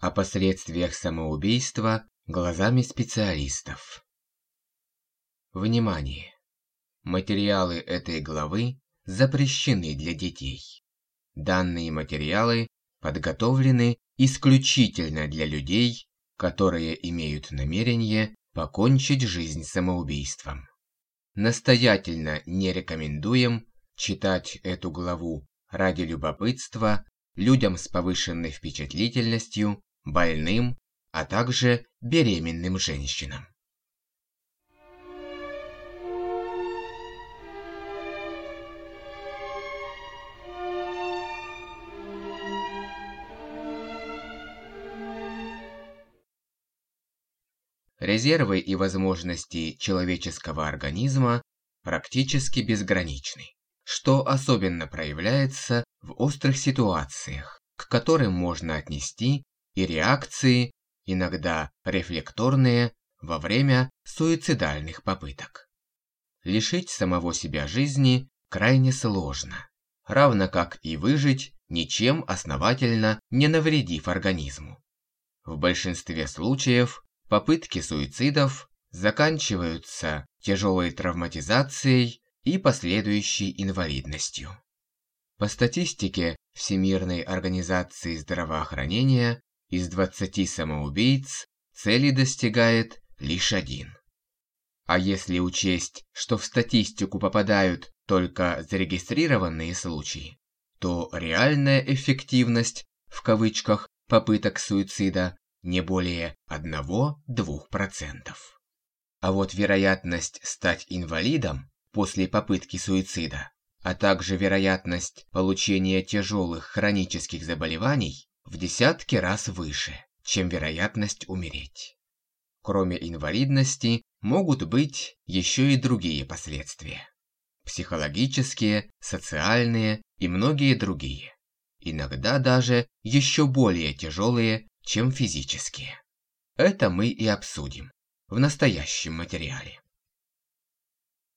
о последствиях самоубийства глазами специалистов. Внимание! Материалы этой главы запрещены для детей. Данные материалы подготовлены исключительно для людей, которые имеют намерение покончить жизнь самоубийством. Настоятельно не рекомендуем читать эту главу ради любопытства людям с повышенной впечатлительностью, больным, а также беременным женщинам. Резервы и возможности человеческого организма практически безграничны, что особенно проявляется в острых ситуациях, к которым можно отнести и реакции, иногда рефлекторные, во время суицидальных попыток. Лишить самого себя жизни крайне сложно, равно как и выжить, ничем основательно не навредив организму. В большинстве случаев Попытки суицидов заканчиваются тяжелой травматизацией и последующей инвалидностью. По статистике Всемирной организации здравоохранения из 20 самоубийц цели достигает лишь один. А если учесть, что в статистику попадают только зарегистрированные случаи, то реальная эффективность, в кавычках, попыток суицида не более 1-2%. А вот вероятность стать инвалидом после попытки суицида, а также вероятность получения тяжелых хронических заболеваний в десятки раз выше, чем вероятность умереть. Кроме инвалидности, могут быть еще и другие последствия. Психологические, социальные и многие другие. Иногда даже еще более тяжелые чем физические. Это мы и обсудим в настоящем материале.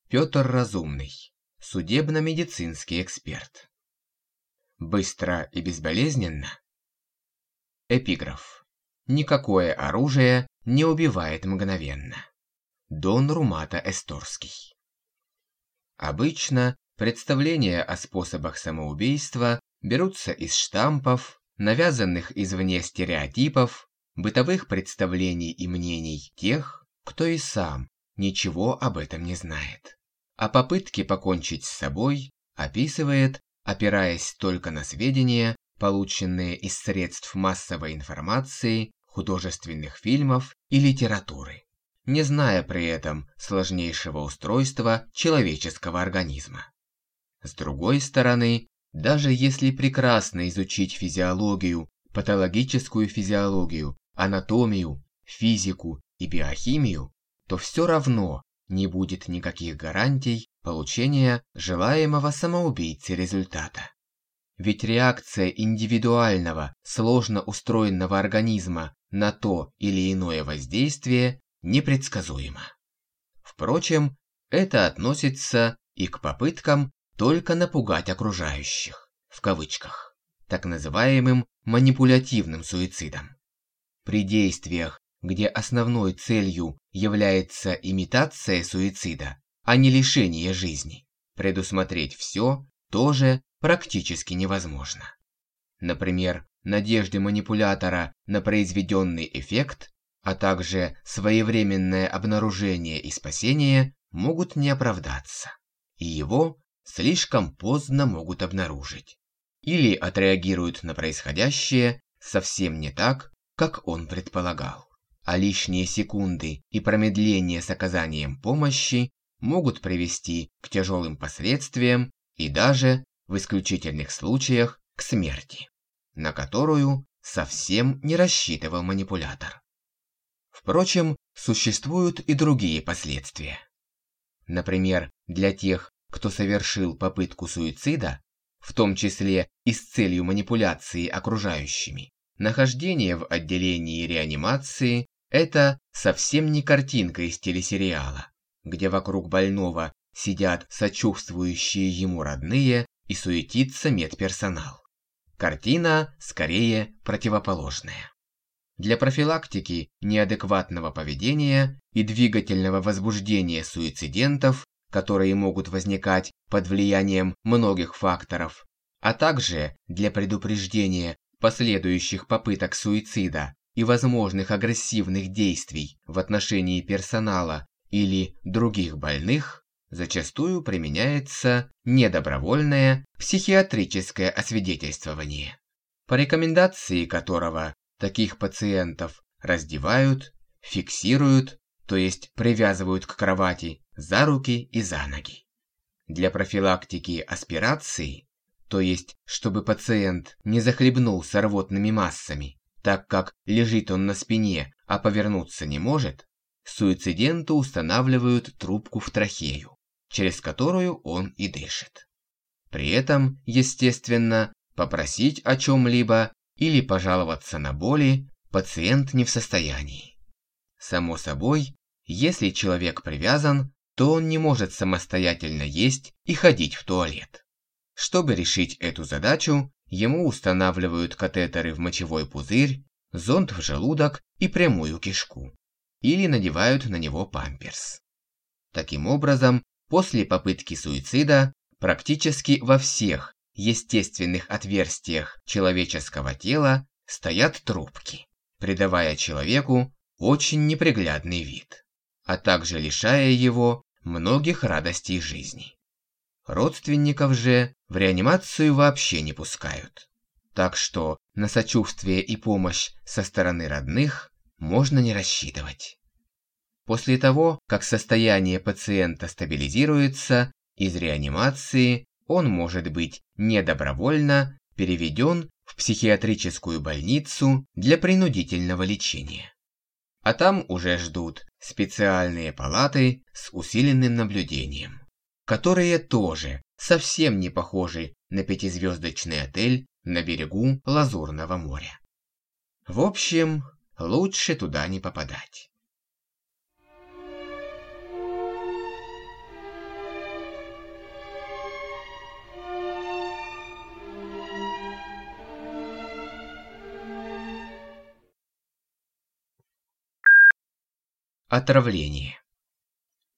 Петр Разумный, судебно-медицинский эксперт. Быстро и безболезненно? Эпиграф. Никакое оружие не убивает мгновенно. Дон Румата Эсторский. Обычно представления о способах самоубийства берутся из штампов, навязанных извне стереотипов, бытовых представлений и мнений тех, кто и сам ничего об этом не знает. А попытки покончить с собой описывает, опираясь только на сведения, полученные из средств массовой информации, художественных фильмов и литературы, не зная при этом сложнейшего устройства человеческого организма. С другой стороны, даже если прекрасно изучить физиологию, патологическую физиологию, анатомию, физику и биохимию, то все равно не будет никаких гарантий получения желаемого самоубийцы результата. Ведь реакция индивидуального, сложно устроенного организма на то или иное воздействие непредсказуема. Впрочем, это относится и к попыткам только напугать окружающих, в кавычках, так называемым манипулятивным суицидом. При действиях, где основной целью является имитация суицида, а не лишение жизни, предусмотреть все тоже практически невозможно. Например, надежды манипулятора на произведенный эффект, а также своевременное обнаружение и спасение могут не оправдаться, и его слишком поздно могут обнаружить. Или отреагируют на происходящее совсем не так, как он предполагал. А лишние секунды и промедление с оказанием помощи могут привести к тяжелым последствиям и даже, в исключительных случаях, к смерти, на которую совсем не рассчитывал манипулятор. Впрочем, существуют и другие последствия. Например, для тех, кто совершил попытку суицида, в том числе и с целью манипуляции окружающими, нахождение в отделении реанимации – это совсем не картинка из телесериала, где вокруг больного сидят сочувствующие ему родные и суетится медперсонал. Картина скорее противоположная. Для профилактики неадекватного поведения и двигательного возбуждения суицидентов, которые могут возникать под влиянием многих факторов, а также для предупреждения последующих попыток суицида и возможных агрессивных действий в отношении персонала или других больных, зачастую применяется недобровольное психиатрическое освидетельствование, по рекомендации которого таких пациентов раздевают, фиксируют, то есть привязывают к кровати за руки и за ноги. Для профилактики аспирации, то есть чтобы пациент не захлебнулся рвотными массами, так как лежит он на спине, а повернуться не может, суициденту устанавливают трубку в трахею, через которую он и дышит. При этом, естественно, попросить о чем-либо или пожаловаться на боли пациент не в состоянии. Само собой, если человек привязан, то он не может самостоятельно есть и ходить в туалет. Чтобы решить эту задачу, ему устанавливают катетеры в мочевой пузырь, зонд в желудок и прямую кишку. Или надевают на него памперс. Таким образом, после попытки суицида практически во всех естественных отверстиях человеческого тела стоят трубки, придавая человеку очень неприглядный вид, а также лишая его многих радостей жизни. Родственников же в реанимацию вообще не пускают. Так что на сочувствие и помощь со стороны родных можно не рассчитывать. После того, как состояние пациента стабилизируется, из реанимации он может быть недобровольно переведен в психиатрическую больницу для принудительного лечения. А там уже ждут специальные палаты с усиленным наблюдением которые тоже совсем не похожи на пятизвездочный отель на берегу Лазурного моря. В общем, лучше туда не попадать. Отравление.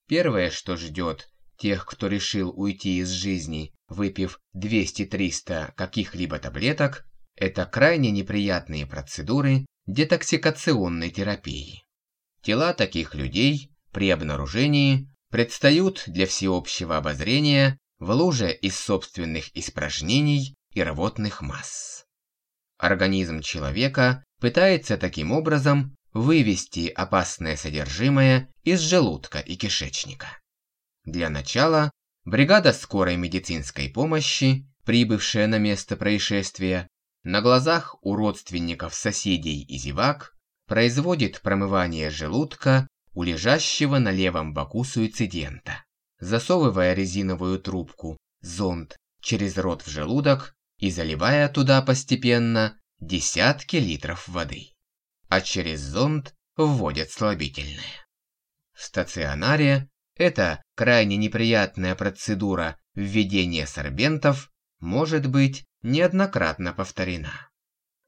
Первое, что ждет Тех, кто решил уйти из жизни, выпив 200-300 каких-либо таблеток, это крайне неприятные процедуры детоксикационной терапии. Тела таких людей при обнаружении предстают для всеобщего обозрения в луже из собственных испражнений и рвотных масс. Организм человека пытается таким образом вывести опасное содержимое из желудка и кишечника. Для начала бригада скорой медицинской помощи, прибывшая на место происшествия, на глазах у родственников, соседей и зевак производит промывание желудка у лежащего на левом боку суицидента, засовывая резиновую трубку, зонд, через рот в желудок и заливая туда постепенно десятки литров воды. А через зонд вводят слабительное. В стационаре эта крайне неприятная процедура введения сорбентов может быть неоднократно повторена.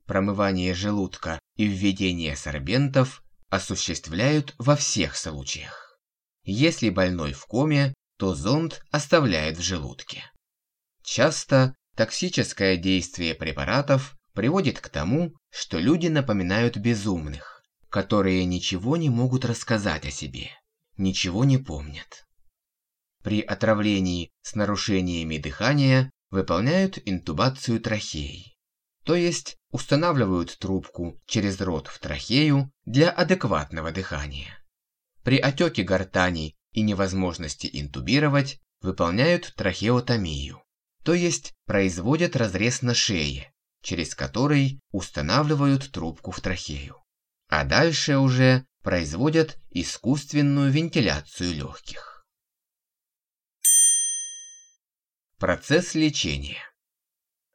Промывание желудка и введение сорбентов осуществляют во всех случаях. Если больной в коме, то зонд оставляет в желудке. Часто токсическое действие препаратов приводит к тому, что люди напоминают безумных, которые ничего не могут рассказать о себе ничего не помнят. При отравлении с нарушениями дыхания выполняют интубацию трахеи, то есть устанавливают трубку через рот в трахею для адекватного дыхания. При отеке гортани и невозможности интубировать выполняют трахеотомию, то есть производят разрез на шее, через который устанавливают трубку в трахею. А дальше уже производят искусственную вентиляцию легких. Процесс лечения.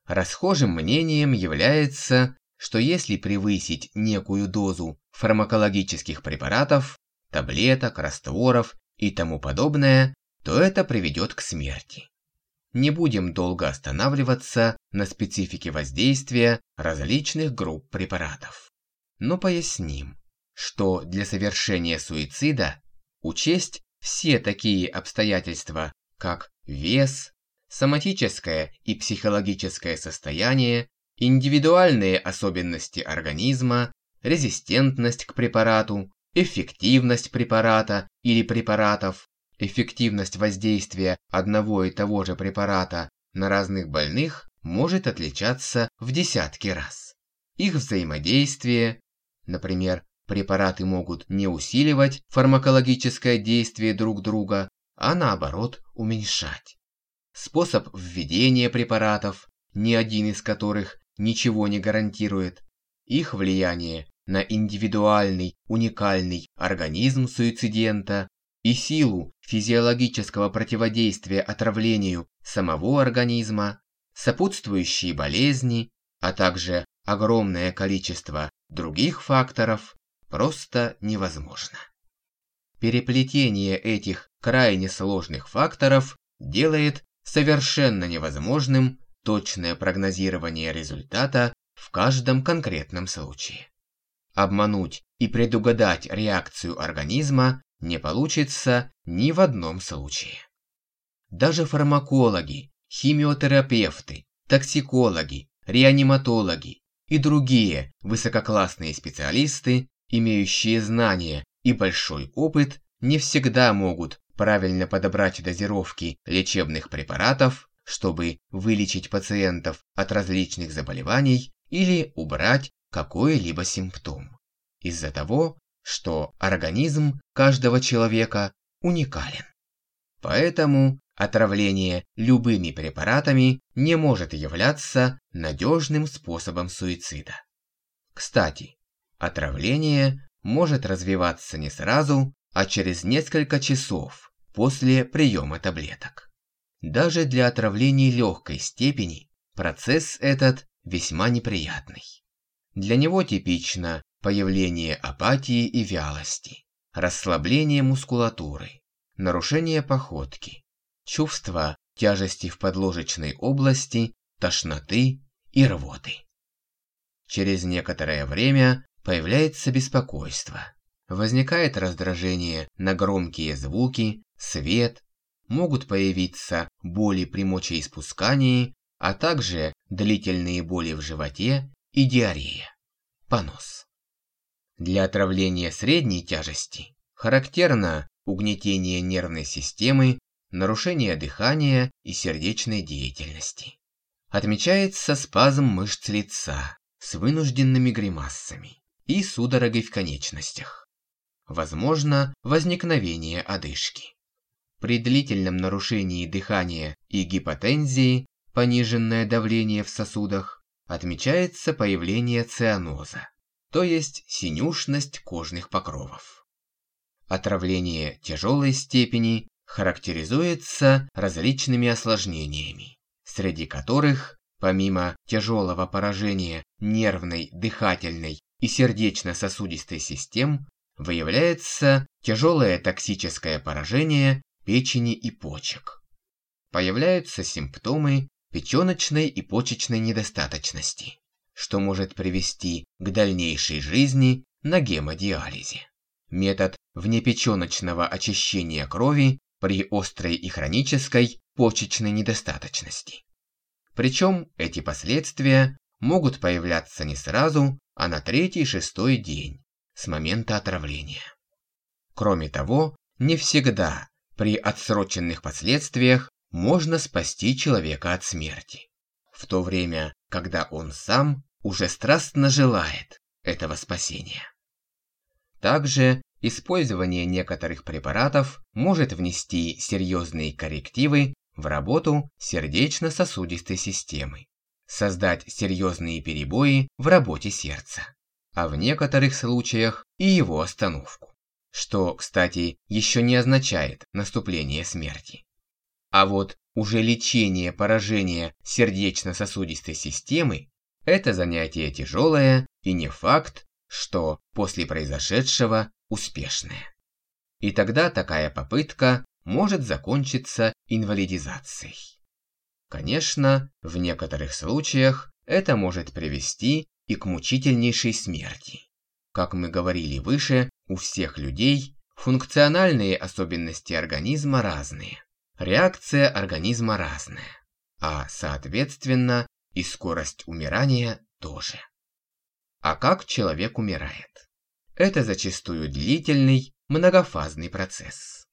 Расхожим мнением является, что если превысить некую дозу фармакологических препаратов, таблеток, растворов и тому подобное, то это приведет к смерти. Не будем долго останавливаться на специфике воздействия различных групп препаратов. но поясним, что для совершения суицида учесть все такие обстоятельства, как вес, соматическое и психологическое состояние, индивидуальные особенности организма, резистентность к препарату, эффективность препарата или препаратов, эффективность воздействия одного и того же препарата на разных больных может отличаться в десятки раз. Их взаимодействие, например, препараты могут не усиливать фармакологическое действие друг друга, а наоборот уменьшать. Способ введения препаратов, ни один из которых ничего не гарантирует, их влияние на индивидуальный, уникальный организм суицидента и силу физиологического противодействия отравлению самого организма, сопутствующие болезни, а также огромное количество других факторов просто невозможно. Переплетение этих крайне сложных факторов делает совершенно невозможным точное прогнозирование результата в каждом конкретном случае. Обмануть и предугадать реакцию организма не получится ни в одном случае. Даже фармакологи, химиотерапевты, токсикологи, реаниматологи и другие высококлассные специалисты, имеющие знания и большой опыт, не всегда могут правильно подобрать дозировки лечебных препаратов, чтобы вылечить пациентов от различных заболеваний или убрать какой-либо симптом. Из-за того, что организм каждого человека уникален. Поэтому отравление любыми препаратами не может являться надежным способом суицида. Кстати, отравление может развиваться не сразу, а через несколько часов после приема таблеток. Даже для отравлений легкой степени процесс этот весьма неприятный. Для него типично появление апатии и вялости, расслабление мускулатуры, нарушение походки, чувство тяжести в подложечной области, тошноты и рвоты. Через некоторое время появляется беспокойство. Возникает раздражение на громкие звуки, свет, могут появиться боли при мочеиспускании, а также длительные боли в животе и диарея. Понос. Для отравления средней тяжести характерно угнетение нервной системы, нарушение дыхания и сердечной деятельности. Отмечается спазм мышц лица с вынужденными гримасами и судорогой в конечностях. Возможно возникновение одышки. При длительном нарушении дыхания и гипотензии, пониженное давление в сосудах, отмечается появление цианоза, то есть синюшность кожных покровов. Отравление тяжелой степени характеризуется различными осложнениями, среди которых, помимо тяжелого поражения нервной, дыхательной и сердечно-сосудистой систем, выявляется тяжелое токсическое поражение печени и почек. Появляются симптомы печеночной и почечной недостаточности, что может привести к дальнейшей жизни на гемодиализе. Метод внепеченочного очищения крови при острой и хронической почечной недостаточности. Причем эти последствия могут появляться не сразу, а на третий-шестой день с момента отравления. Кроме того, не всегда при отсроченных последствиях можно спасти человека от смерти, в то время, когда он сам уже страстно желает этого спасения. Также использование некоторых препаратов может внести серьезные коррективы в работу сердечно-сосудистой системы, создать серьезные перебои в работе сердца, а в некоторых случаях и его остановку что, кстати, еще не означает наступление смерти. А вот уже лечение поражения сердечно-сосудистой системы – это занятие тяжелое и не факт, что после произошедшего успешное. И тогда такая попытка может закончиться инвалидизацией. Конечно, в некоторых случаях это может привести и к мучительнейшей смерти. как мы говорили выше, у всех людей функциональные особенности организма разные. Реакция организма разная, а соответственно и скорость умирания тоже. А как человек умирает? Это зачастую длительный, многофазный процесс.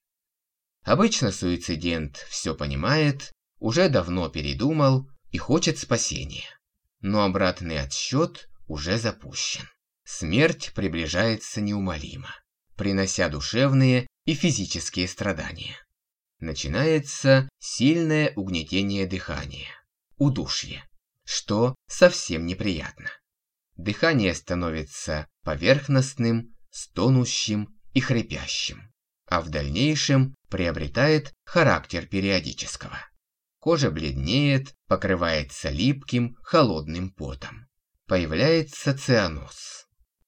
Обычно суицидент все понимает, уже давно передумал и хочет спасения. Но обратный отсчет уже запущен. Смерть приближается неумолимо, принося душевные и физические страдания. Начинается сильное угнетение дыхания, удушье, что совсем неприятно. Дыхание становится поверхностным, стонущим и хрипящим, а в дальнейшем приобретает характер периодического. Кожа бледнеет, покрывается липким, холодным потом. Появляется цианоз.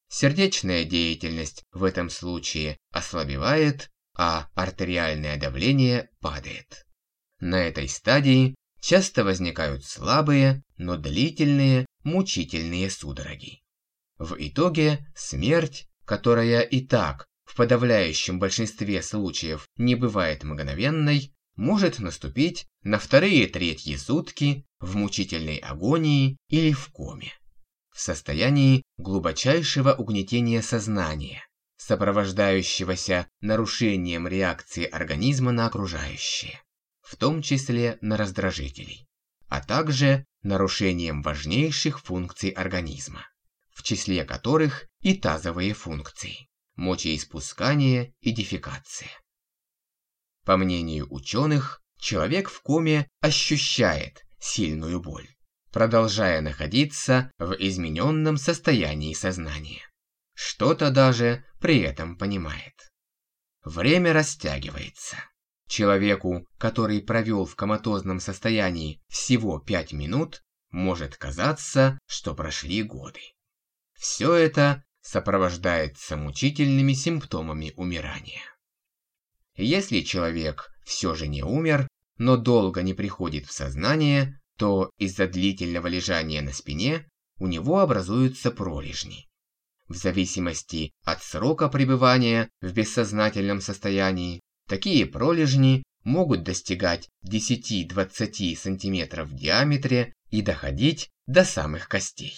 Сердечная деятельность в этом случае ослабевает, а артериальное давление падает. На этой стадии часто возникают слабые, но длительные, мучительные судороги. В итоге смерть, которая и так в подавляющем большинстве случаев не бывает мгновенной, может наступить на вторые-третьи сутки в мучительной агонии или в коме. В состоянии глубочайшего угнетения сознания, сопровождающегося нарушением реакции организма на окружающее, в том числе на раздражителей, а также нарушением важнейших функций организма, в числе которых и тазовые функции, мочеиспускание и дефекация. По мнению ученых, человек в коме ощущает сильную боль, продолжая находиться в измененном состоянии сознания. Что-то даже при этом понимает. Время растягивается. Человеку, который провел в коматозном состоянии всего 5 минут, может казаться, что прошли годы. Все это сопровождается мучительными симптомами умирания. Если человек все же не умер, но долго не приходит в сознание, то из-за длительного лежания на спине у него образуются пролежни. В зависимости от срока пребывания в бессознательном состоянии, такие пролежни могут достигать 10-20 см в диаметре и доходить до самых костей.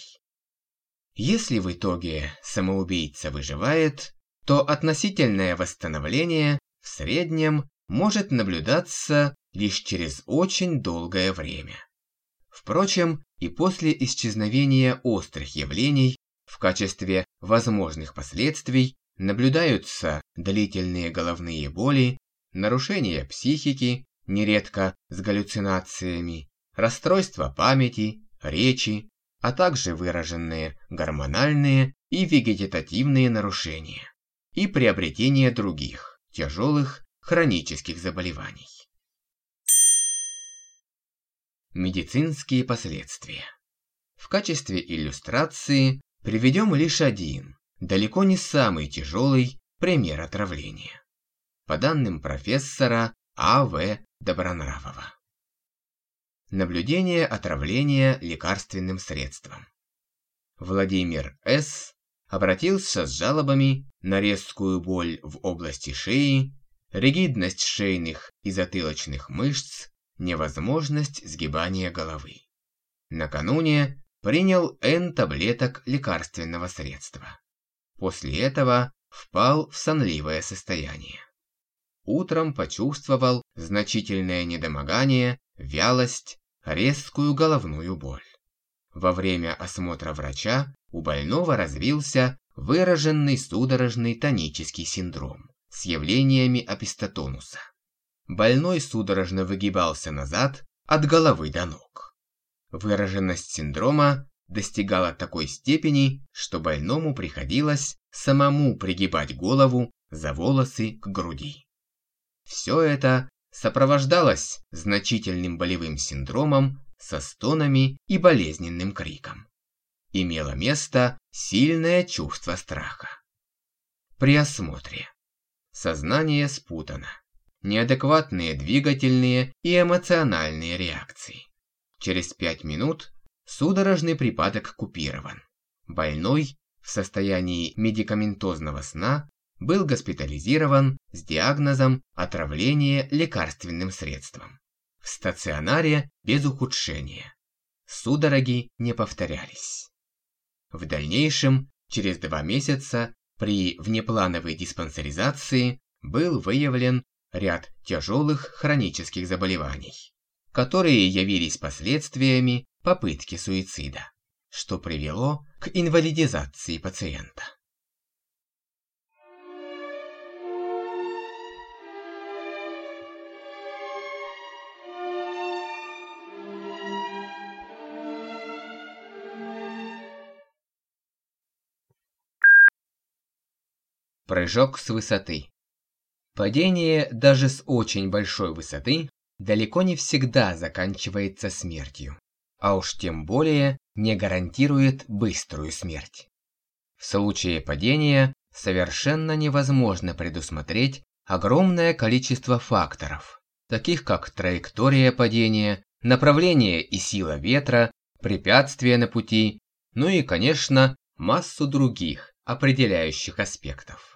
Если в итоге самоубийца выживает, то относительное восстановление в среднем может наблюдаться лишь через очень долгое время. Впрочем, и после исчезновения острых явлений в качестве возможных последствий наблюдаются длительные головные боли, нарушение психики, нередко с галлюцинациями, расстройство памяти, речи, а также выраженные гормональные и вегетативные нарушения и приобретение других тяжелых хронических заболеваний. Медицинские последствия. В качестве иллюстрации приведем лишь один, далеко не самый тяжелый пример отравления. По данным профессора А.В. Добронравова. Наблюдение отравления лекарственным средством. Владимир С обратился с жалобами на резкую боль в области шеи, ригидность шейных и затылочных мышц, невозможность сгибания головы. Накануне принял N таблеток лекарственного средства. После этого впал в сонливое состояние. Утром почувствовал значительное недомогание, вялость, резкую головную боль. Во время осмотра врача у больного развился выраженный судорожный тонический синдром с явлениями апистотонуса. Больной судорожно выгибался назад от головы до ног. Выраженность синдрома достигала такой степени, что больному приходилось самому пригибать голову за волосы к груди. Все это сопровождалось значительным болевым синдромом со стонами и болезненным криком. Имело место сильное чувство страха. При осмотре. Сознание спутано. Неадекватные двигательные и эмоциональные реакции. Через пять минут судорожный припадок купирован. Больной в состоянии медикаментозного сна был госпитализирован с диагнозом отравление лекарственным средством. В стационаре без ухудшения. Судороги не повторялись. В дальнейшем, через два месяца, при внеплановой диспансеризации был выявлен ряд тяжелых хронических заболеваний, которые явились последствиями попытки суицида, что привело к инвалидизации пациента. Прыжок с высоты. Падение даже с очень большой высоты далеко не всегда заканчивается смертью, а уж тем более не гарантирует быструю смерть. В случае падения совершенно невозможно предусмотреть огромное количество факторов, таких как траектория падения, направление и сила ветра, препятствия на пути, ну и, конечно, массу других определяющих аспектов.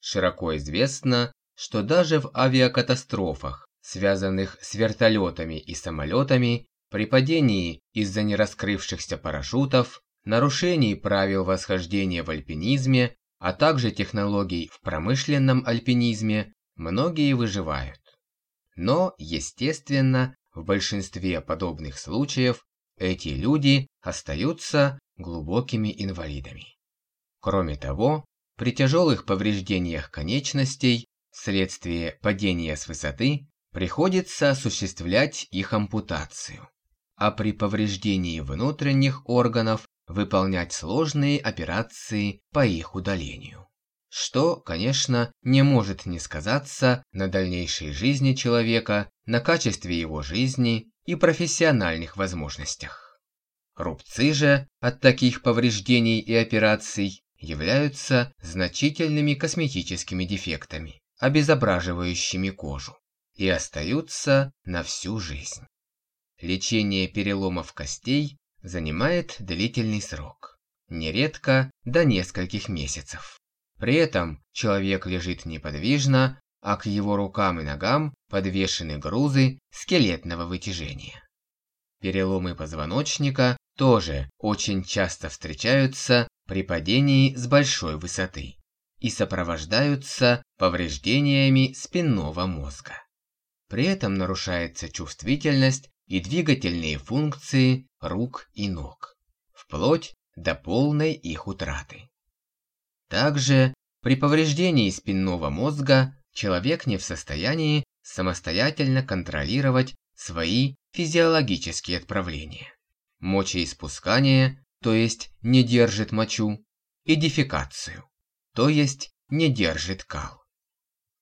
Широко известно, что даже в авиакатастрофах, связанных с вертолетами и самолетами, при падении из-за нераскрывшихся парашютов, нарушений правил восхождения в альпинизме, а также технологий в промышленном альпинизме, многие выживают. Но, естественно, в большинстве подобных случаев эти люди остаются глубокими инвалидами. Кроме того, при тяжелых повреждениях конечностей вследствие падения с высоты приходится осуществлять их ампутацию, а при повреждении внутренних органов выполнять сложные операции по их удалению. Что, конечно, не может не сказаться на дальнейшей жизни человека, на качестве его жизни и профессиональных возможностях. Рубцы же от таких повреждений и операций являются значительными косметическими дефектами, обезображивающими кожу, и остаются на всю жизнь. Лечение переломов костей занимает длительный срок, нередко до нескольких месяцев. При этом человек лежит неподвижно, а к его рукам и ногам подвешены грузы скелетного вытяжения. Переломы позвоночника тоже очень часто встречаются при падении с большой высоты и сопровождаются повреждениями спинного мозга. При этом нарушается чувствительность и двигательные функции рук и ног, вплоть до полной их утраты. Также при повреждении спинного мозга человек не в состоянии самостоятельно контролировать свои физиологические отправления. Мочеиспускание то есть не держит мочу, и дефекацию, то есть не держит кал.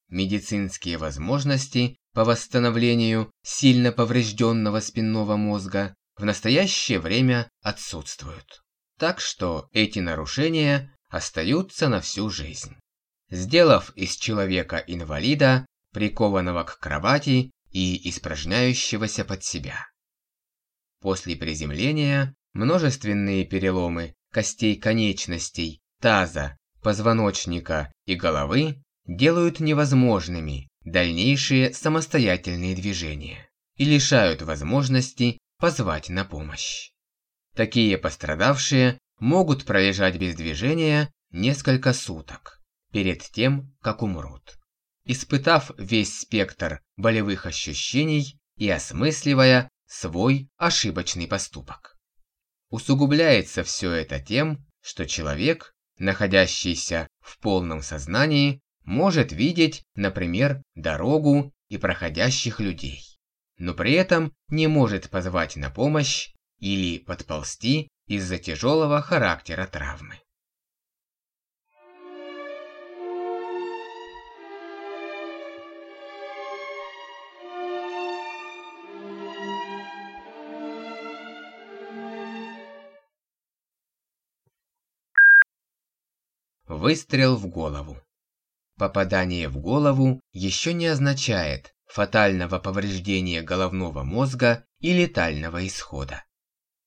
Медицинские возможности по восстановлению сильно поврежденного спинного мозга в настоящее время отсутствуют. Так что эти нарушения остаются на всю жизнь, сделав из человека инвалида, прикованного к кровати и испражняющегося под себя. После приземления множественные переломы костей конечностей, таза, позвоночника и головы делают невозможными дальнейшие самостоятельные движения и лишают возможности позвать на помощь. Такие пострадавшие могут пролежать без движения несколько суток перед тем, как умрут, испытав весь спектр болевых ощущений и осмысливая свой ошибочный поступок. Усугубляется все это тем, что человек, находящийся в полном сознании, может видеть, например, дорогу и проходящих людей, но при этом не может позвать на помощь или подползти из-за тяжелого характера травмы. Выстрел в голову. Попадание в голову еще не означает фатального повреждения головного мозга и летального исхода.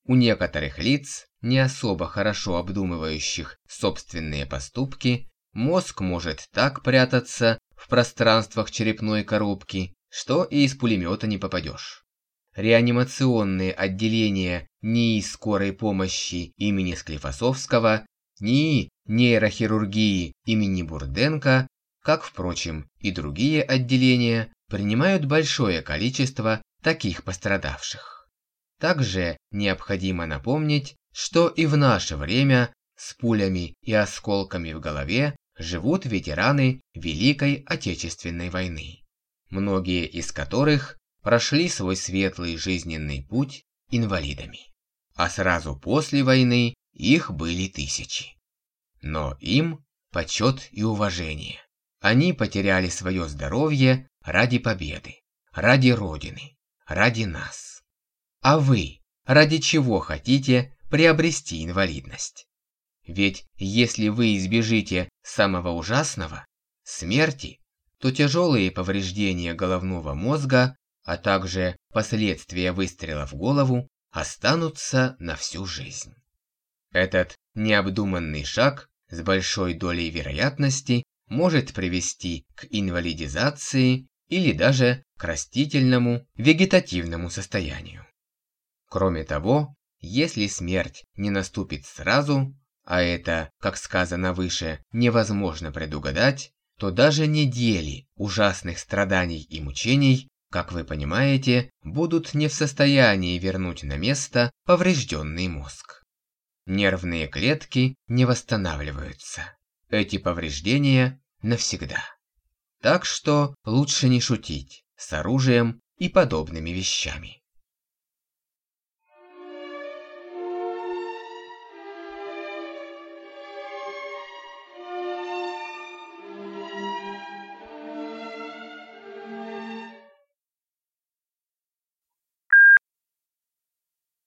У некоторых лиц не особо хорошо обдумывающих собственные поступки, мозг может так прятаться в пространствах черепной коробки, что и из пулемета не попадешь. Реанимационные отделения НИИ скорой помощи имени Склифосовского, НИИ нейрохирургии имени Бурденко, как, впрочем, и другие отделения, принимают большое количество таких пострадавших. Также необходимо напомнить, что и в наше время с пулями и осколками в голове живут ветераны Великой Отечественной войны, многие из которых прошли свой светлый жизненный путь инвалидами. А сразу после войны их были тысячи. Но им почет и уважение. Они потеряли свое здоровье ради победы, ради Родины, ради нас. А вы ради чего хотите приобрести инвалидность? Ведь если вы избежите самого ужасного – смерти, то тяжелые повреждения головного мозга, а также последствия выстрела в голову останутся на всю жизнь. Этот необдуманный шаг с большой долей вероятности может привести к инвалидизации или даже к растительному вегетативному состоянию. Кроме того, если смерть не наступит сразу, а это, как сказано выше, невозможно предугадать, то даже недели ужасных страданий и мучений, как вы понимаете, будут не в состоянии вернуть на место поврежденный мозг. Нервные клетки не восстанавливаются. Эти повреждения навсегда. Так что лучше не шутить с оружием и подобными вещами.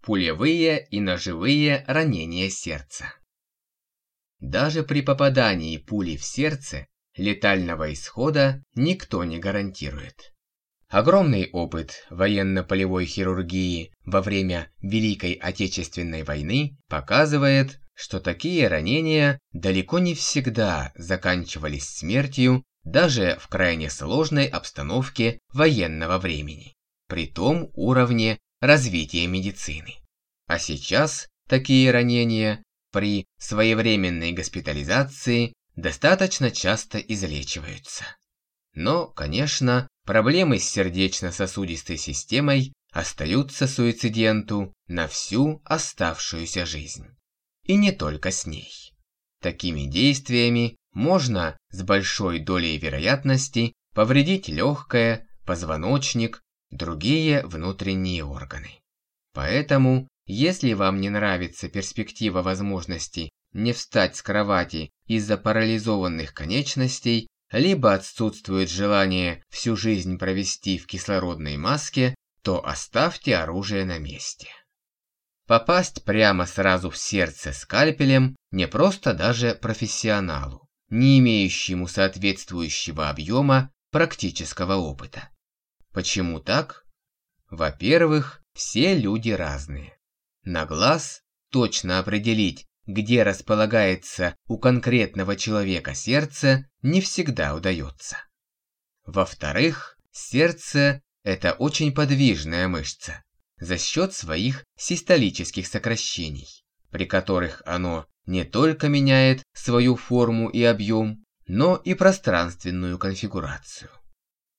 Пулевые и ножевые ранения сердца. Даже при попадании пули в сердце летального исхода никто не гарантирует. Огромный опыт военно-полевой хирургии во время Великой Отечественной войны показывает, что такие ранения далеко не всегда заканчивались смертью даже в крайне сложной обстановке военного времени, при том уровне развития медицины. А сейчас такие ранения при своевременной госпитализации достаточно часто излечиваются. Но, конечно, проблемы с сердечно-сосудистой системой остаются суициденту на всю оставшуюся жизнь. И не только с ней. Такими действиями можно с большой долей вероятности повредить легкое, позвоночник, другие внутренние органы. Поэтому, если вам не нравится перспектива возможности не встать с кровати из-за парализованных конечностей, либо отсутствует желание всю жизнь провести в кислородной маске, то оставьте оружие на месте. Попасть прямо сразу в сердце скальпелем не просто даже профессионалу, не имеющему соответствующего объема практического опыта. Почему так? Во-первых, все люди разные. На глаз точно определить, где располагается у конкретного человека сердце, не всегда удается. Во-вторых, сердце – это очень подвижная мышца за счет своих систолических сокращений, при которых оно не только меняет свою форму и объем, но и пространственную конфигурацию.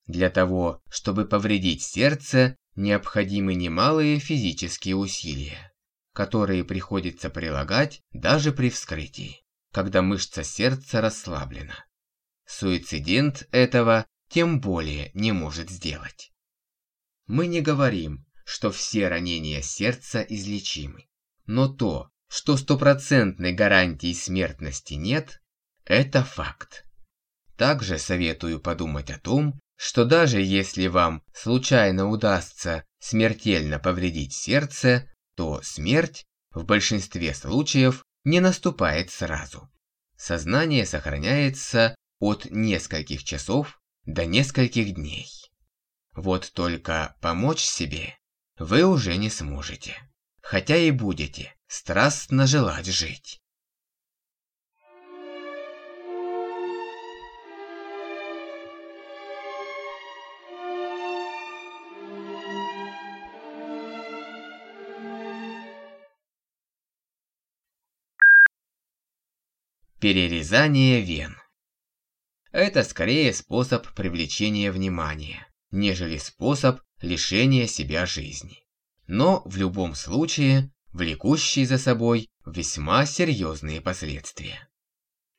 Для того, чтобы повредить сердце, необходимы немалые физические усилия, которые приходится прилагать даже при вскрытии, когда мышца сердца расслаблена. Суицидент этого тем более не может сделать. Мы не говорим, что все ранения сердца излечимы, но то, что стопроцентной гарантии смертности нет, это факт. Также советую подумать о том, что даже если вам случайно удастся смертельно повредить сердце, то смерть в большинстве случаев не наступает сразу. Сознание сохраняется от нескольких часов до нескольких дней. Вот только помочь себе вы уже не сможете. хотя и будете страстно желать жить. Перерезание вен. Это скорее способ привлечения внимания, нежели способ лишения себя жизни. Но в любом случае, влекущий за собой весьма серьезные последствия.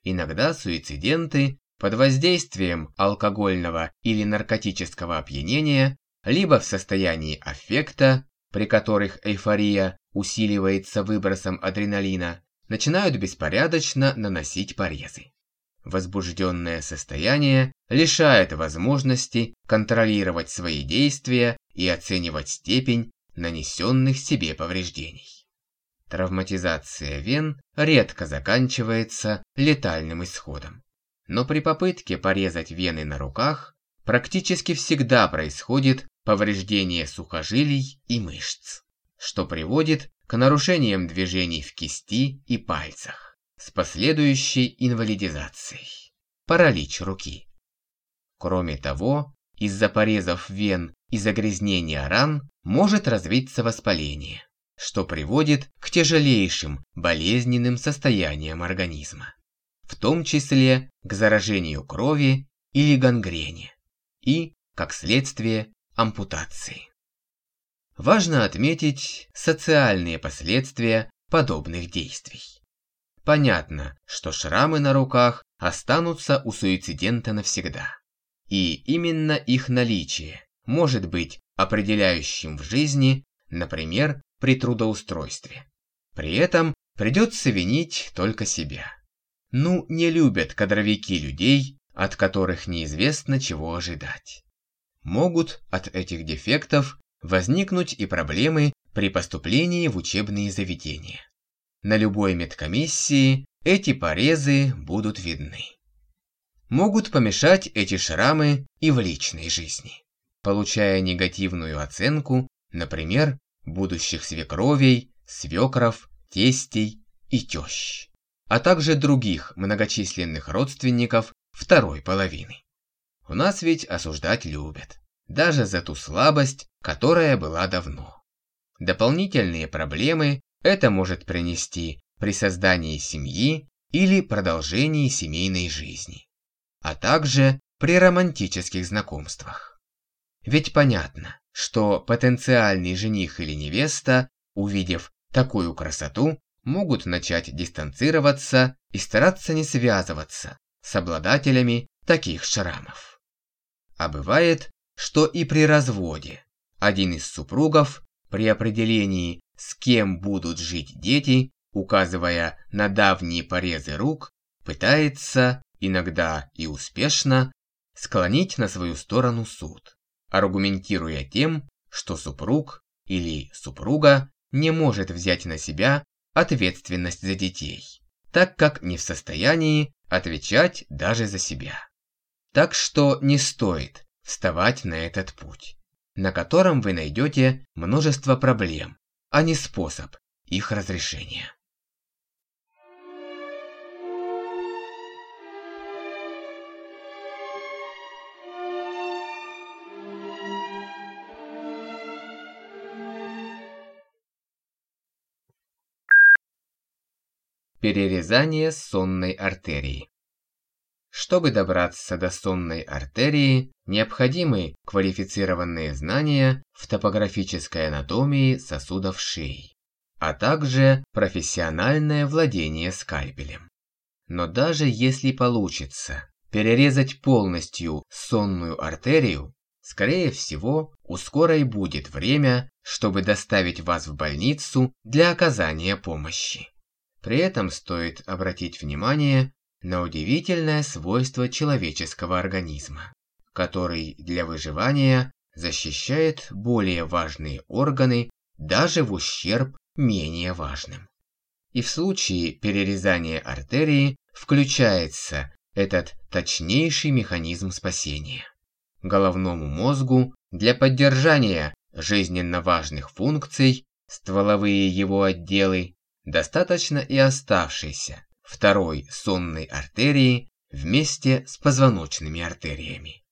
Иногда суициденты под воздействием алкогольного или наркотического опьянения, либо в состоянии аффекта, при которых эйфория усиливается выбросом адреналина, начинают беспорядочно наносить порезы. Возбужденное состояние лишает возможности контролировать свои действия и оценивать степень нанесенных себе повреждений. Травматизация вен редко заканчивается летальным исходом. Но при попытке порезать вены на руках практически всегда происходит повреждение сухожилий и мышц, что приводит к нарушениям движений в кисти и пальцах с последующей инвалидизацией, паралич руки. Кроме того, из-за порезов вен и загрязнения ран может развиться воспаление, что приводит к тяжелейшим болезненным состояниям организма, в том числе к заражению крови или гангрене и, как следствие, ампутации. Важно отметить социальные последствия подобных действий. Понятно, что шрамы на руках останутся у суицидента навсегда. И именно их наличие может быть определяющим в жизни, например, при трудоустройстве. При этом придется винить только себя. Ну, не любят кадровики людей, от которых неизвестно чего ожидать. Могут от этих дефектов возникнуть и проблемы при поступлении в учебные заведения. На любой медкомиссии эти порезы будут видны. Могут помешать эти шрамы и в личной жизни, получая негативную оценку, например, будущих свекровей, свекров, тестей и тещ, а также других многочисленных родственников второй половины. У нас ведь осуждать любят даже за ту слабость, которая была давно. Дополнительные проблемы это может принести при создании семьи или продолжении семейной жизни, а также при романтических знакомствах. Ведь понятно, что потенциальный жених или невеста, увидев такую красоту, могут начать дистанцироваться и стараться не связываться с обладателями таких шрамов. А бывает, что и при разводе один из супругов при определении, с кем будут жить дети, указывая на давние порезы рук, пытается, иногда и успешно, склонить на свою сторону суд, аргументируя тем, что супруг или супруга не может взять на себя ответственность за детей, так как не в состоянии отвечать даже за себя. Так что не стоит вставать на этот путь, на котором вы найдете множество проблем, а не способ их разрешения. Перерезание сонной артерии чтобы добраться до сонной артерии, необходимы квалифицированные знания в топографической анатомии сосудов шеи, а также профессиональное владение скальпелем. Но даже если получится перерезать полностью сонную артерию, скорее всего, у скорой будет время, чтобы доставить вас в больницу для оказания помощи. При этом стоит обратить внимание на удивительное свойство человеческого организма, который для выживания защищает более важные органы даже в ущерб менее важным. И в случае перерезания артерии включается этот точнейший механизм спасения. Головному мозгу для поддержания жизненно важных функций стволовые его отделы, достаточно и оставшейся второй сонной артерии вместе с позвоночными артериями.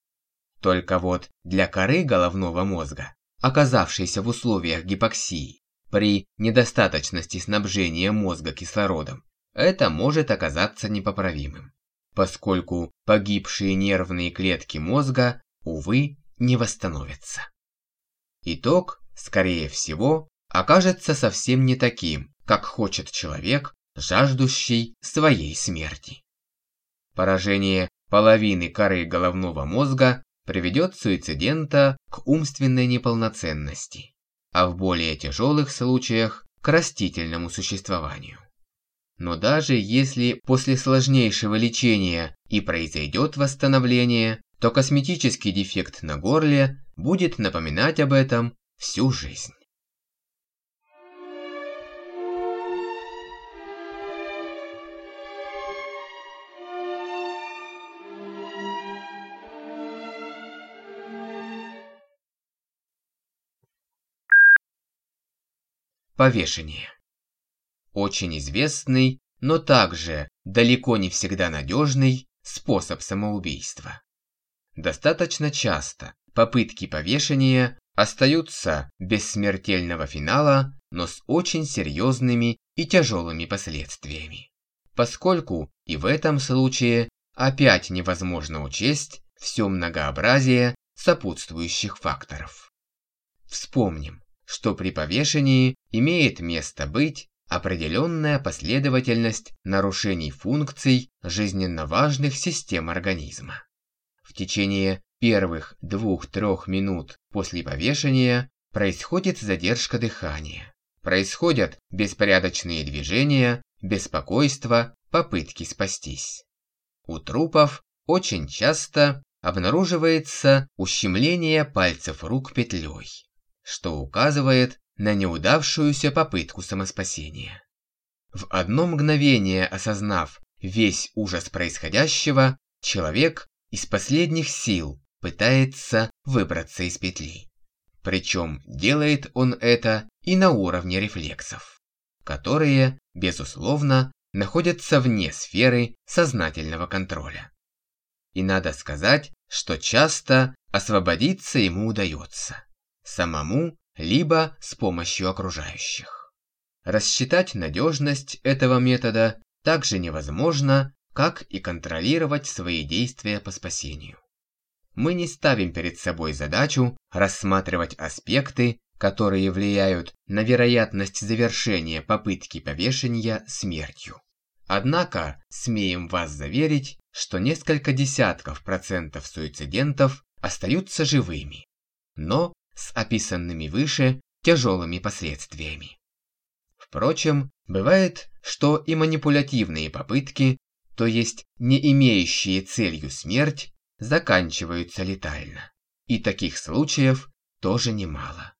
Только вот для коры головного мозга, оказавшейся в условиях гипоксии, при недостаточности снабжения мозга кислородом, это может оказаться непоправимым, поскольку погибшие нервные клетки мозга, увы, не восстановятся. Итог, скорее всего, окажется совсем не таким, как хочет человек, жаждущий своей смерти. Поражение половины коры головного мозга приведет суицидента к умственной неполноценности, а в более тяжелых случаях к растительному существованию. Но даже если после сложнейшего лечения и произойдет восстановление, то косметический дефект на горле будет напоминать об этом всю жизнь. Повешение. Очень известный, но также далеко не всегда надежный способ самоубийства. Достаточно часто попытки повешения остаются без смертельного финала, но с очень серьезными и тяжелыми последствиями. Поскольку и в этом случае опять невозможно учесть все многообразие сопутствующих факторов. Вспомним, что при повешении имеет место быть определенная последовательность нарушений функций жизненно важных систем организма. В течение первых 2-3 минут после повешения происходит задержка дыхания. Происходят беспорядочные движения, беспокойство, попытки спастись. У трупов очень часто обнаруживается ущемление пальцев рук петлей что указывает на неудавшуюся попытку самоспасения. В одно мгновение осознав весь ужас происходящего, человек из последних сил пытается выбраться из петли. Причем делает он это и на уровне рефлексов, которые, безусловно, находятся вне сферы сознательного контроля. И надо сказать, что часто освободиться ему удается самому, либо с помощью окружающих. Рассчитать надежность этого метода также невозможно, как и контролировать свои действия по спасению. Мы не ставим перед собой задачу рассматривать аспекты, которые влияют на вероятность завершения попытки повешения смертью. Однако, смеем вас заверить, что несколько десятков процентов суицидентов остаются живыми, но с описанными выше тяжелыми последствиями. Впрочем, бывает, что и манипулятивные попытки, то есть не имеющие целью смерть, заканчиваются летально. И таких случаев тоже немало.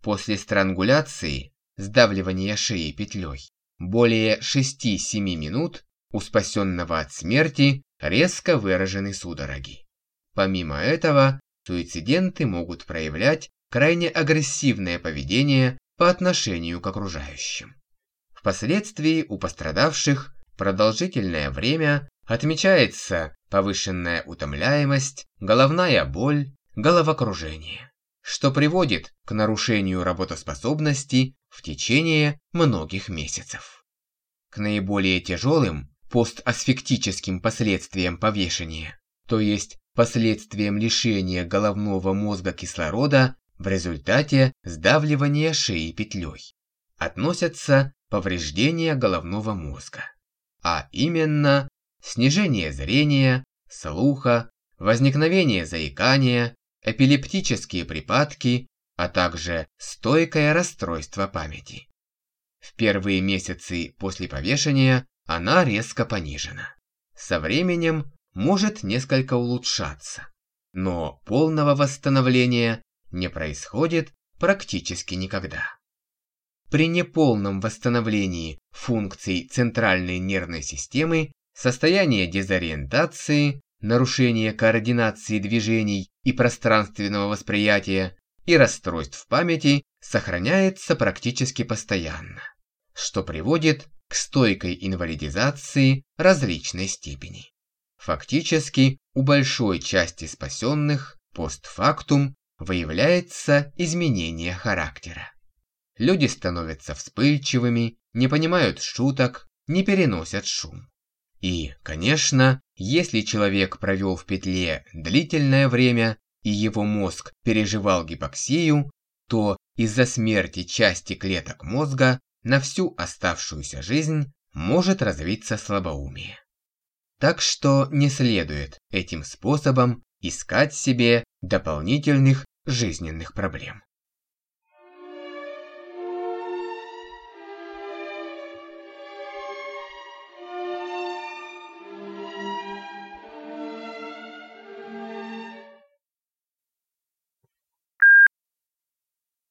После странгуляции, сдавливания шеи петлей, более 6-7 минут у спасенного от смерти резко выражены судороги. Помимо этого, суициденты могут проявлять крайне агрессивное поведение по отношению к окружающим. Впоследствии у пострадавших продолжительное время отмечается повышенная утомляемость, головная боль, головокружение, что приводит к нарушению работоспособности в течение многих месяцев. К наиболее тяжелым постасфиктическим последствиям повешения, то есть последствием лишения головного мозга кислорода в результате сдавливания шеи петлей. Относятся повреждения головного мозга, а именно снижение зрения, слуха, возникновение заикания, эпилептические припадки, а также стойкое расстройство памяти. В первые месяцы после повешения она резко понижена. Со временем может несколько улучшаться, но полного восстановления не происходит практически никогда. При неполном восстановлении функций центральной нервной системы состояние дезориентации, нарушение координации движений и пространственного восприятия и расстройств памяти сохраняется практически постоянно, что приводит к стойкой инвалидизации различной степени. Фактически, у большой части спасенных постфактум выявляется изменение характера. Люди становятся вспыльчивыми, не понимают шуток, не переносят шум. И, конечно, если человек провел в петле длительное время и его мозг переживал гипоксию, то из-за смерти части клеток мозга на всю оставшуюся жизнь может развиться слабоумие. Так что не следует этим способом искать себе дополнительных жизненных проблем.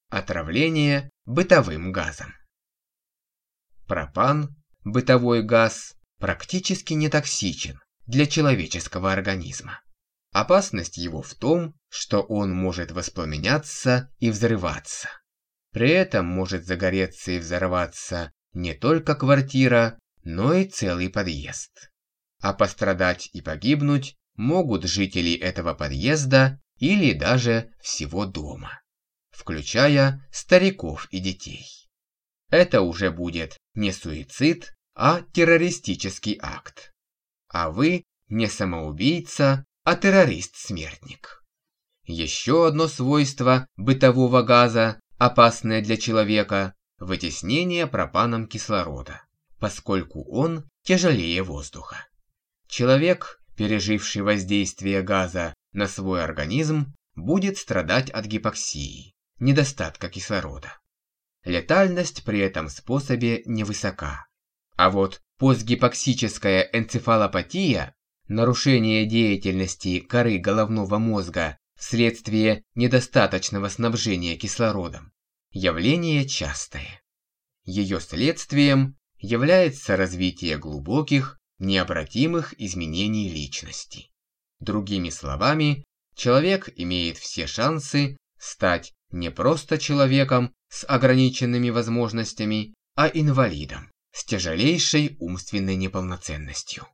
Отравление бытовым газом. Пропан, бытовой газ, практически не токсичен для человеческого организма. Опасность его в том, что он может воспламеняться и взрываться. При этом может загореться и взорваться не только квартира, но и целый подъезд. А пострадать и погибнуть могут жители этого подъезда или даже всего дома включая стариков и детей. Это уже будет не суицид, а террористический акт. А вы не самоубийца, а террорист-смертник. Еще одно свойство бытового газа, опасное для человека – вытеснение пропаном кислорода, поскольку он тяжелее воздуха. Человек, переживший воздействие газа на свой организм, будет страдать от гипоксии, недостатка кислорода. Летальность при этом способе невысока. А вот постгипоксическая энцефалопатия, нарушение деятельности коры головного мозга вследствие недостаточного снабжения кислородом, явление частое. Ее следствием является развитие глубоких, необратимых изменений личности. Другими словами, человек имеет все шансы стать не просто человеком с ограниченными возможностями, а инвалидом с тяжелейшей умственной неполноценностью.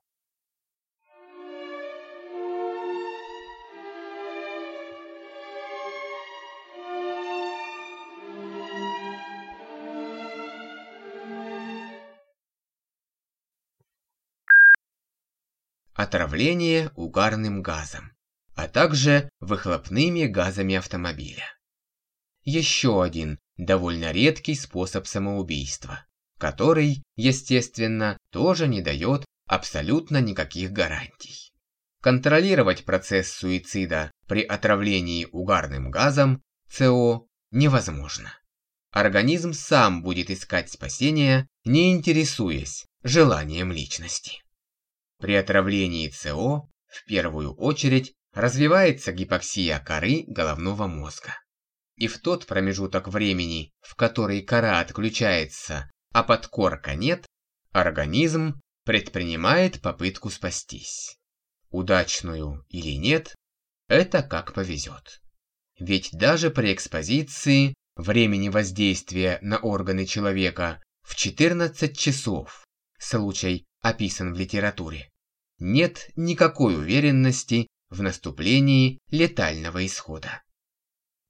Отравление угарным газом, а также выхлопными газами автомобиля еще один довольно редкий способ самоубийства, который, естественно, тоже не дает абсолютно никаких гарантий. Контролировать процесс суицида при отравлении угарным газом СО невозможно. Организм сам будет искать спасения, не интересуясь желанием личности. При отравлении СО в первую очередь развивается гипоксия коры головного мозга. И в тот промежуток времени, в который кора отключается, а подкорка нет, организм предпринимает попытку спастись. Удачную или нет, это как повезет. Ведь даже при экспозиции времени воздействия на органы человека в 14 часов, случай описан в литературе, нет никакой уверенности в наступлении летального исхода.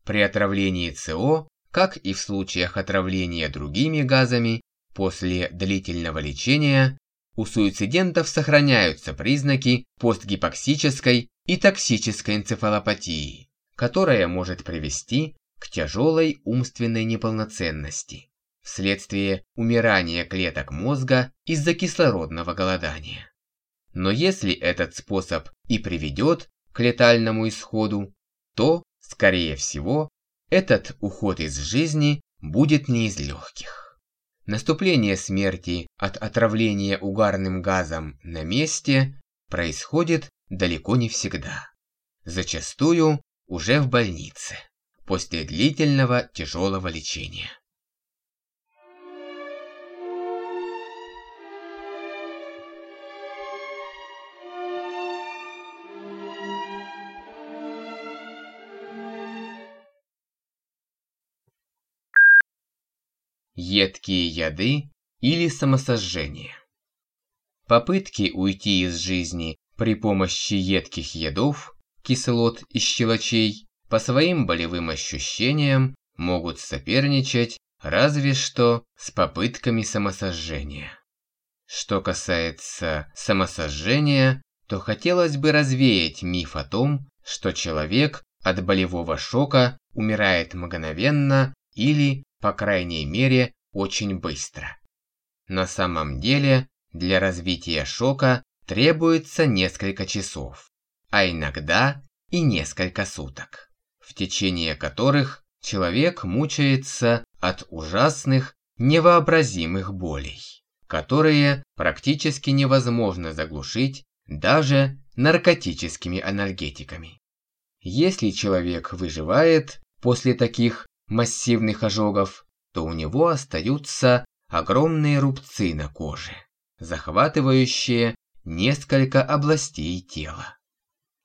При отравлении СО, как и в случаях отравления другими газами, после длительного лечения у суицидентов сохраняются признаки постгипоксической и токсической энцефалопатии, которая может привести к тяжелой умственной неполноценности вследствие умирания клеток мозга из-за кислородного голодания. Но если этот способ и приведет к летальному исходу, то Скорее всего, этот уход из жизни будет не из легких. Наступление смерти от отравления угарным газом на месте происходит далеко не всегда. Зачастую уже в больнице, после длительного тяжелого лечения. Едкие яды или самосожжение. Попытки уйти из жизни при помощи едких ядов, кислот и щелочей по своим болевым ощущениям могут соперничать разве что с попытками самосожжения. Что касается самосожжения, то хотелось бы развеять миф о том, что человек от болевого шока умирает мгновенно или, по крайней мере, очень быстро. На самом деле, для развития шока требуется несколько часов, а иногда и несколько суток, в течение которых человек мучается от ужасных, невообразимых болей, которые практически невозможно заглушить даже наркотическими анальгетиками. Если человек выживает после таких массивных ожогов, то у него остаются огромные рубцы на коже, захватывающие несколько областей тела.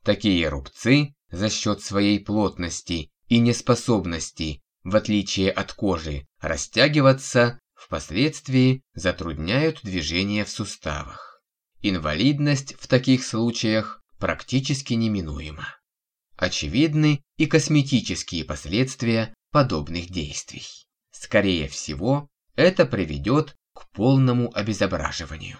Такие рубцы за счет своей плотности и неспособности, в отличие от кожи, растягиваться, впоследствии затрудняют движение в суставах. Инвалидность в таких случаях практически неминуема. Очевидны и косметические последствия подобных действий. Скорее всего, это приведет к полному обезображиванию.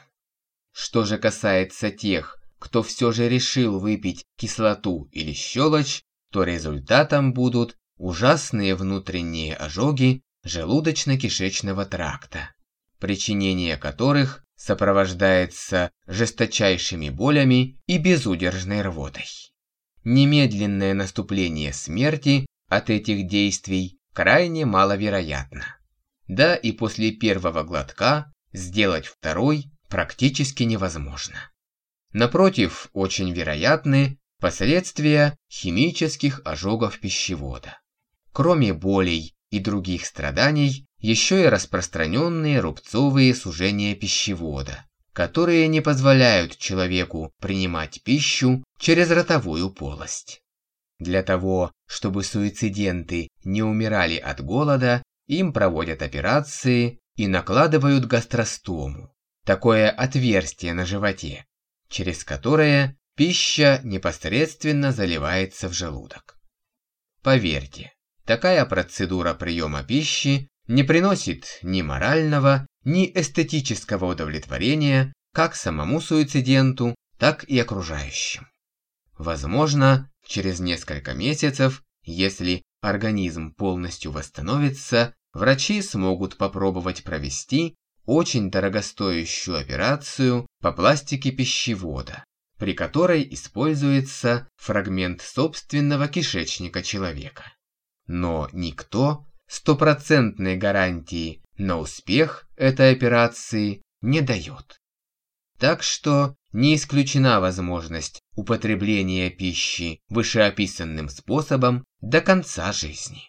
Что же касается тех, кто все же решил выпить кислоту или щелочь, то результатом будут ужасные внутренние ожоги желудочно-кишечного тракта, причинение которых сопровождается жесточайшими болями и безудержной рвотой. Немедленное наступление смерти от этих действий крайне маловероятно. Да и после первого глотка сделать второй практически невозможно. Напротив, очень вероятны последствия химических ожогов пищевода. Кроме болей и других страданий, еще и распространенные рубцовые сужения пищевода, которые не позволяют человеку принимать пищу через ротовую полость. Для того, чтобы суициденты не умирали от голода, им проводят операции и накладывают гастростому, такое отверстие на животе, через которое пища непосредственно заливается в желудок. Поверьте, такая процедура приема пищи не приносит ни морального, ни эстетического удовлетворения как самому суициденту, так и окружающим. Возможно, через несколько месяцев, если организм полностью восстановится, врачи смогут попробовать провести очень дорогостоящую операцию по пластике пищевода, при которой используется фрагмент собственного кишечника человека. Но никто стопроцентной гарантии на успех этой операции не дает. Так что не исключена возможность употребления пищи вышеописанным способом до конца жизни.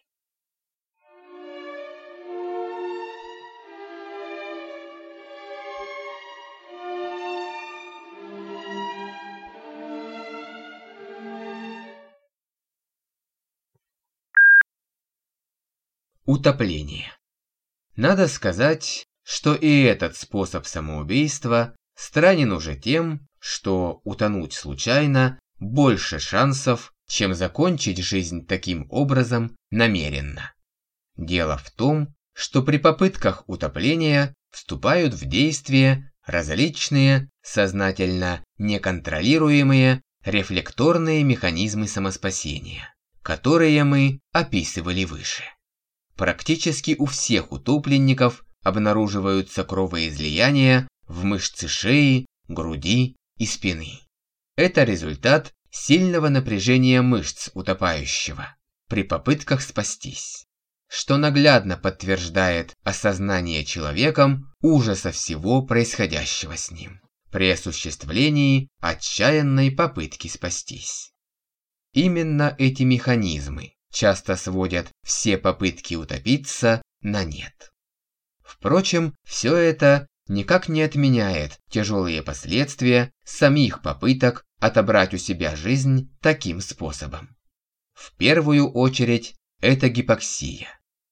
Утопление. Надо сказать, что и этот способ самоубийства странен уже тем, что утонуть случайно больше шансов, чем закончить жизнь таким образом намеренно. Дело в том, что при попытках утопления вступают в действие различные, сознательно неконтролируемые рефлекторные механизмы самоспасения, которые мы описывали выше. Практически у всех утопленников обнаруживаются кровоизлияния в мышцы шеи, груди и спины. Это результат сильного напряжения мышц утопающего при попытках спастись, что наглядно подтверждает осознание человеком ужаса всего происходящего с ним при осуществлении отчаянной попытки спастись. Именно эти механизмы часто сводят все попытки утопиться на нет. Впрочем, все это никак не отменяет тяжелые последствия самих попыток отобрать у себя жизнь таким способом. В первую очередь это гипоксия,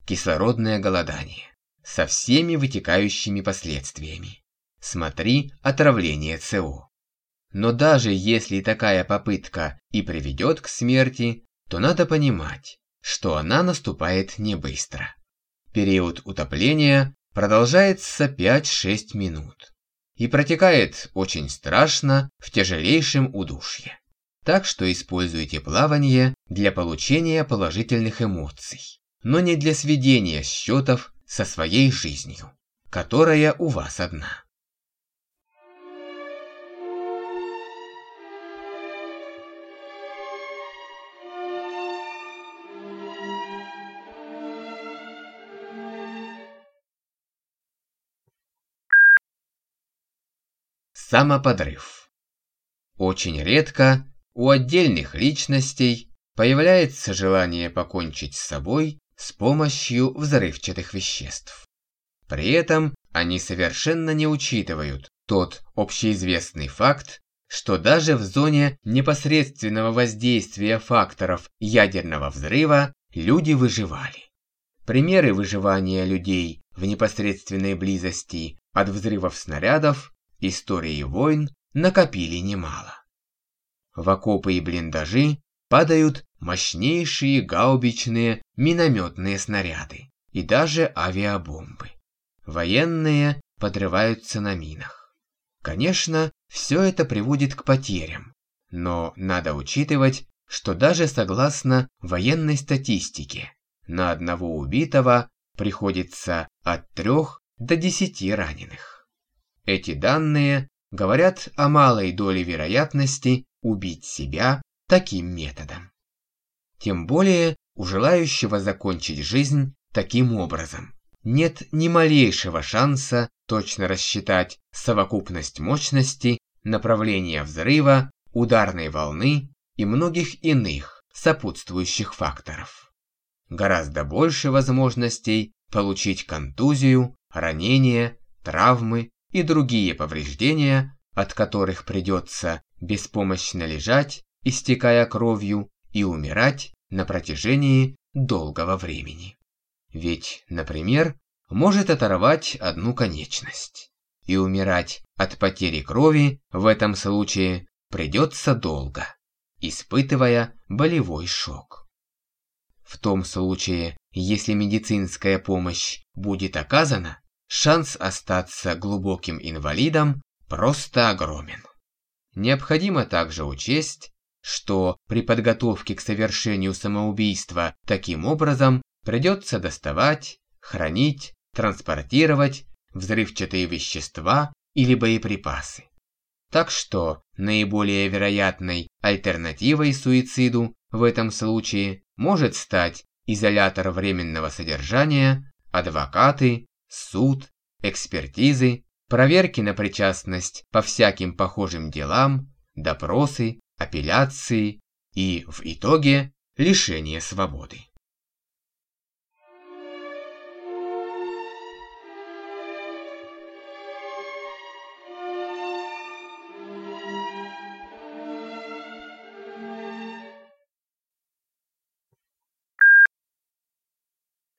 кислородное голодание, со всеми вытекающими последствиями. Смотри отравление ЦО. Но даже если такая попытка и приведет к смерти, то надо понимать, что она наступает не быстро. Период утопления продолжается 5-6 минут и протекает очень страшно в тяжелейшем удушье. Так что используйте плавание для получения положительных эмоций, но не для сведения счетов со своей жизнью, которая у вас одна. Самоподрыв. Очень редко у отдельных личностей появляется желание покончить с собой с помощью взрывчатых веществ. При этом они совершенно не учитывают тот общеизвестный факт, что даже в зоне непосредственного воздействия факторов ядерного взрыва люди выживали. Примеры выживания людей в непосредственной близости от взрывов снарядов истории войн накопили немало. В окопы и блиндажи падают мощнейшие гаубичные минометные снаряды и даже авиабомбы. Военные подрываются на минах. Конечно, все это приводит к потерям, но надо учитывать, что даже согласно военной статистике, на одного убитого приходится от 3 до 10 раненых. Эти данные говорят о малой доле вероятности убить себя таким методом. Тем более у желающего закончить жизнь таким образом нет ни малейшего шанса точно рассчитать совокупность мощности, направления взрыва, ударной волны и многих иных сопутствующих факторов. Гораздо больше возможностей получить контузию, ранения, травмы и другие повреждения, от которых придется беспомощно лежать, истекая кровью и умирать на протяжении долгого времени. Ведь, например, может оторвать одну конечность. И умирать от потери крови в этом случае придется долго, испытывая болевой шок. В том случае, если медицинская помощь будет оказана, шанс остаться глубоким инвалидом просто огромен. Необходимо также учесть, что при подготовке к совершению самоубийства таким образом придется доставать, хранить, транспортировать взрывчатые вещества или боеприпасы. Так что наиболее вероятной альтернативой суициду в этом случае может стать изолятор временного содержания, адвокаты суд, экспертизы, проверки на причастность по всяким похожим делам, допросы, апелляции и, в итоге, лишение свободы.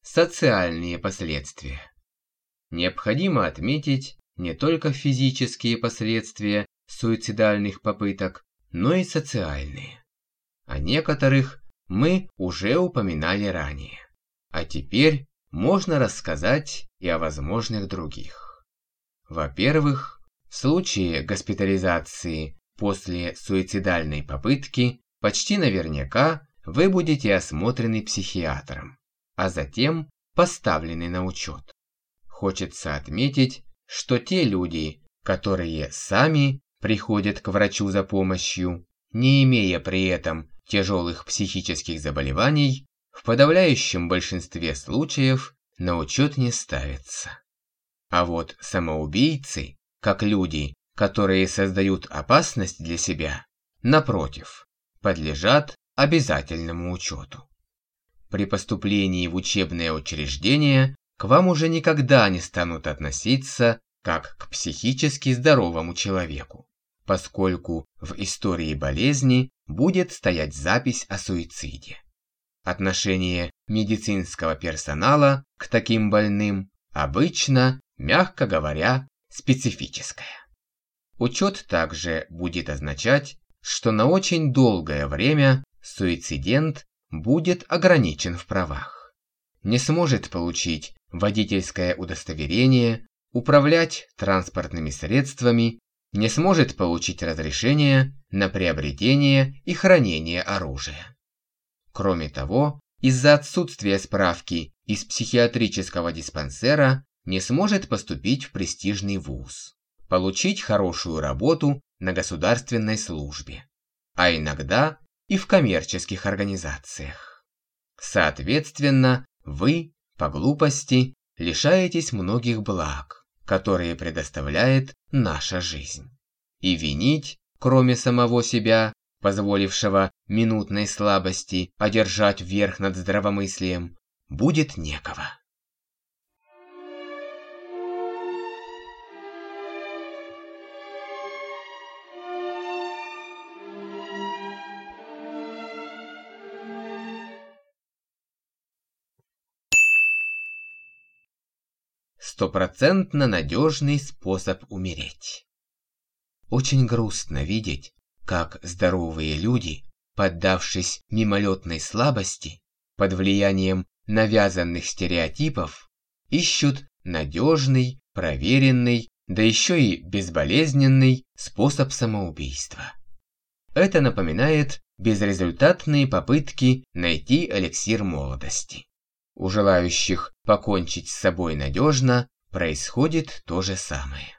Социальные последствия Необходимо отметить не только физические последствия суицидальных попыток, но и социальные. О некоторых мы уже упоминали ранее. А теперь можно рассказать и о возможных других. Во-первых, в случае госпитализации после суицидальной попытки почти наверняка вы будете осмотрены психиатром, а затем поставлены на учет. Хочется отметить, что те люди, которые сами приходят к врачу за помощью, не имея при этом тяжелых психических заболеваний, в подавляющем большинстве случаев на учет не ставятся. А вот самоубийцы, как люди, которые создают опасность для себя, напротив, подлежат обязательному учету. При поступлении в учебное учреждение к вам уже никогда не станут относиться как к психически здоровому человеку, поскольку в истории болезни будет стоять запись о суициде. Отношение медицинского персонала к таким больным обычно, мягко говоря, специфическая. Учет также будет означать, что на очень долгое время суицидент будет ограничен в правах. Не сможет получить водительское удостоверение, управлять транспортными средствами, не сможет получить разрешение на приобретение и хранение оружия. Кроме того, из-за отсутствия справки из психиатрического диспансера не сможет поступить в престижный вуз, получить хорошую работу на государственной службе, а иногда и в коммерческих организациях. Соответственно, вы, по глупости, лишаетесь многих благ, которые предоставляет наша жизнь. И винить, кроме самого себя, позволившего минутной слабости одержать верх над здравомыслием, будет некого. Стопроцентно надежный способ умереть. Очень грустно видеть, как здоровые люди, поддавшись мимолетной слабости, под влиянием навязанных стереотипов, ищут надежный, проверенный, да еще и безболезненный способ самоубийства. Это напоминает безрезультатные попытки найти эликсир молодости. У желающих покончить с собой надежно происходит то же самое.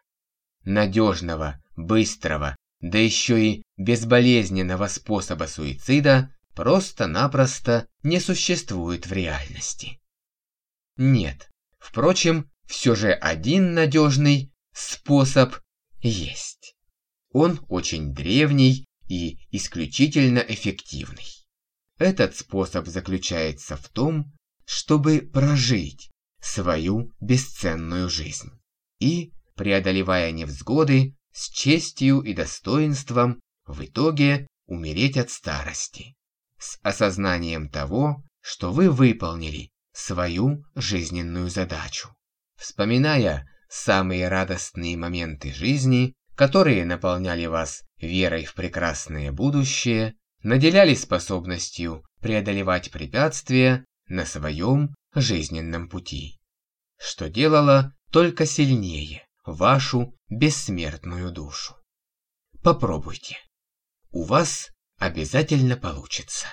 Надежного, быстрого, да еще и безболезненного способа суицида просто-напросто не существует в реальности. Нет, впрочем, все же один надежный способ есть. Он очень древний и исключительно эффективный. Этот способ заключается в том, чтобы прожить свою бесценную жизнь и, преодолевая невзгоды, с честью и достоинством в итоге умереть от старости, с осознанием того, что вы выполнили свою жизненную задачу. Вспоминая самые радостные моменты жизни, которые наполняли вас верой в прекрасное будущее, наделяли способностью преодолевать препятствия на своем жизненном пути, что делало только сильнее вашу бессмертную душу. Попробуйте. У вас обязательно получится.